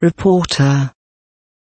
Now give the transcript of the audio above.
reporter.